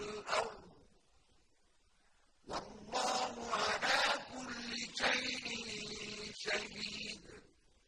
وَالْأَرْضِ